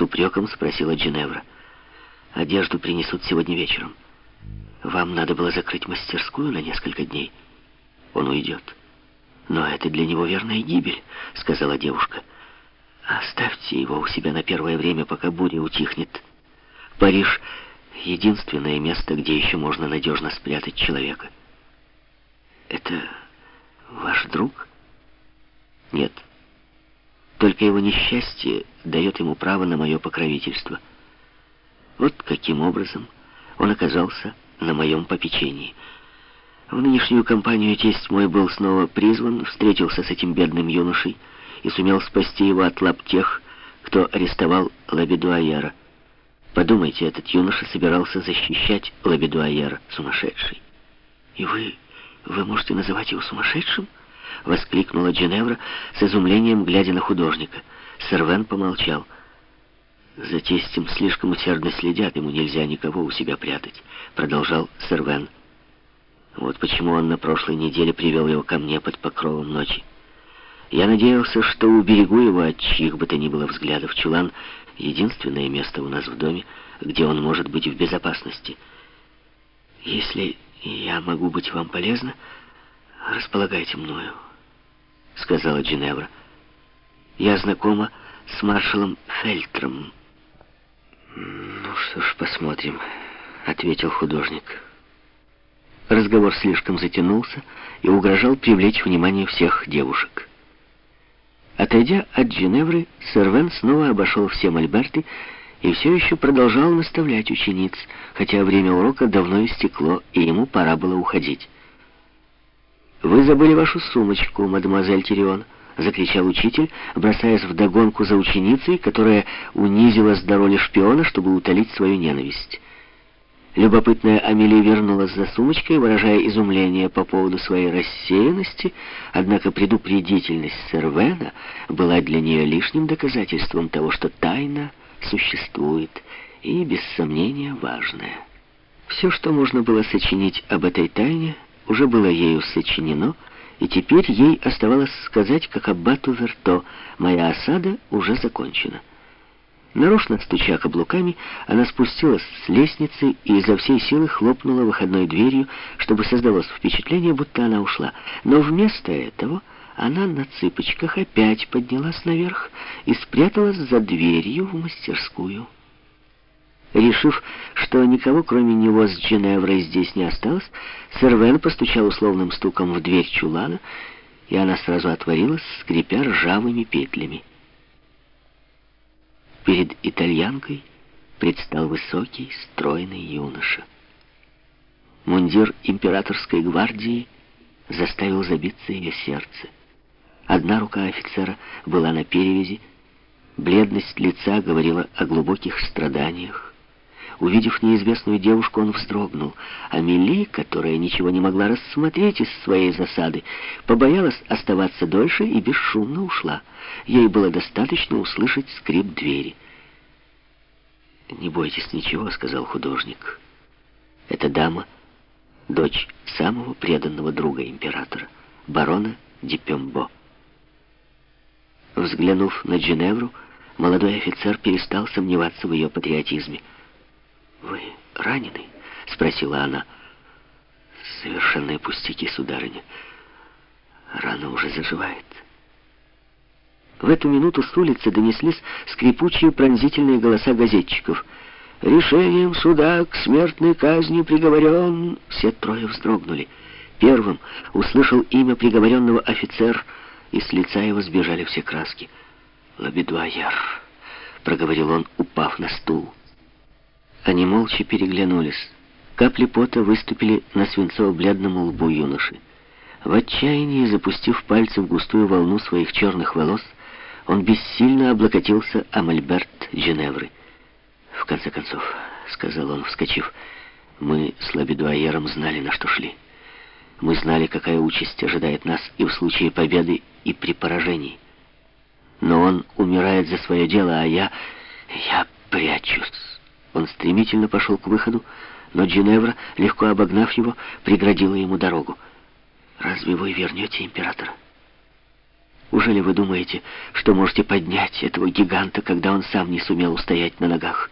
С упреком спросила Джиневра. Одежду принесут сегодня вечером. Вам надо было закрыть мастерскую на несколько дней. Он уйдет. Но это для него верная гибель, сказала девушка. Оставьте его у себя на первое время, пока буря утихнет. Париж — единственное место, где еще можно надежно спрятать человека. Это ваш друг? Нет. Только его несчастье дает ему право на мое покровительство. Вот каким образом он оказался на моем попечении. В нынешнюю кампанию тесть мой был снова призван, встретился с этим бедным юношей и сумел спасти его от лап тех, кто арестовал Лабедуаяра. Подумайте, этот юноша собирался защищать Лабедуаяра, сумасшедший. И вы, вы можете называть его сумасшедшим? Воскликнула Дженевра с изумлением, глядя на художника. Сервен помолчал. «За тестем слишком усердно следят, ему нельзя никого у себя прятать», — продолжал Сервен. «Вот почему он на прошлой неделе привел его ко мне под покровом ночи. Я надеялся, что уберегу его от чьих бы то ни было взглядов. Чулан — единственное место у нас в доме, где он может быть в безопасности. Если я могу быть вам полезна, располагайте мною», — сказала Джиневра. «Я знакома с маршалом Фельтром». «Ну что ж, посмотрим», — ответил художник. Разговор слишком затянулся и угрожал привлечь внимание всех девушек. Отойдя от Джиневры, Сервен снова обошел все мольберты и все еще продолжал наставлять учениц, хотя время урока давно истекло, и ему пора было уходить. «Вы забыли вашу сумочку, мадемуазель Тирион», — закричал учитель, бросаясь вдогонку за ученицей, которая унизилась до роли шпиона, чтобы утолить свою ненависть. Любопытная Амелия вернулась за сумочкой, выражая изумление по поводу своей рассеянности, однако предупредительность Сервена была для нее лишним доказательством того, что тайна существует и, без сомнения, важная. Все, что можно было сочинить об этой тайне, уже было ею сочинено, и теперь ей оставалось сказать, как аббату Верто, «Моя осада уже закончена». Нарочно стуча каблуками, она спустилась с лестницы и изо всей силы хлопнула выходной дверью, чтобы создалось впечатление, будто она ушла. Но вместо этого она на цыпочках опять поднялась наверх и спряталась за дверью в мастерскую. Решив, что никого кроме него с Дженеврой здесь не осталось, Сервен постучал условным стуком в дверь чулана, и она сразу отворилась, скрипя ржавыми петлями. Перед итальянкой предстал высокий, стройный юноша. Мундир императорской гвардии заставил забиться ее сердце. Одна рука офицера была на перевязи, бледность лица говорила о глубоких страданиях. Увидев неизвестную девушку, он вздрогнул. Амели, которая ничего не могла рассмотреть из своей засады, побоялась оставаться дольше и бесшумно ушла. Ей было достаточно услышать скрип двери. «Не бойтесь ничего», — сказал художник. «Эта дама — дочь самого преданного друга императора, барона Дипембо». Взглянув на Джиневру, молодой офицер перестал сомневаться в ее патриотизме. «Вы ранены?» — спросила она. «Совершенные пустяки, сударыня. Рана уже заживает». В эту минуту с улицы донеслись скрипучие пронзительные голоса газетчиков. «Решением суда к смертной казни приговорен...» Все трое вздрогнули. Первым услышал имя приговоренного офицер, и с лица его сбежали все краски. «Лабедуайер», — проговорил он, упав на стул. Они молча переглянулись. Капли пота выступили на свинцово-бледном лбу юноши. В отчаянии, запустив пальцы в густую волну своих черных волос, он бессильно облокотился о мольберт Женевры. «В конце концов», — сказал он, вскочив, — «мы с Лабедуайером знали, на что шли. Мы знали, какая участь ожидает нас и в случае победы, и при поражении. Но он умирает за свое дело, а я... я прячусь». Он стремительно пошел к выходу, но Джиневра, легко обогнав его, преградила ему дорогу. «Разве вы вернете императора?» Ужели вы думаете, что можете поднять этого гиганта, когда он сам не сумел устоять на ногах?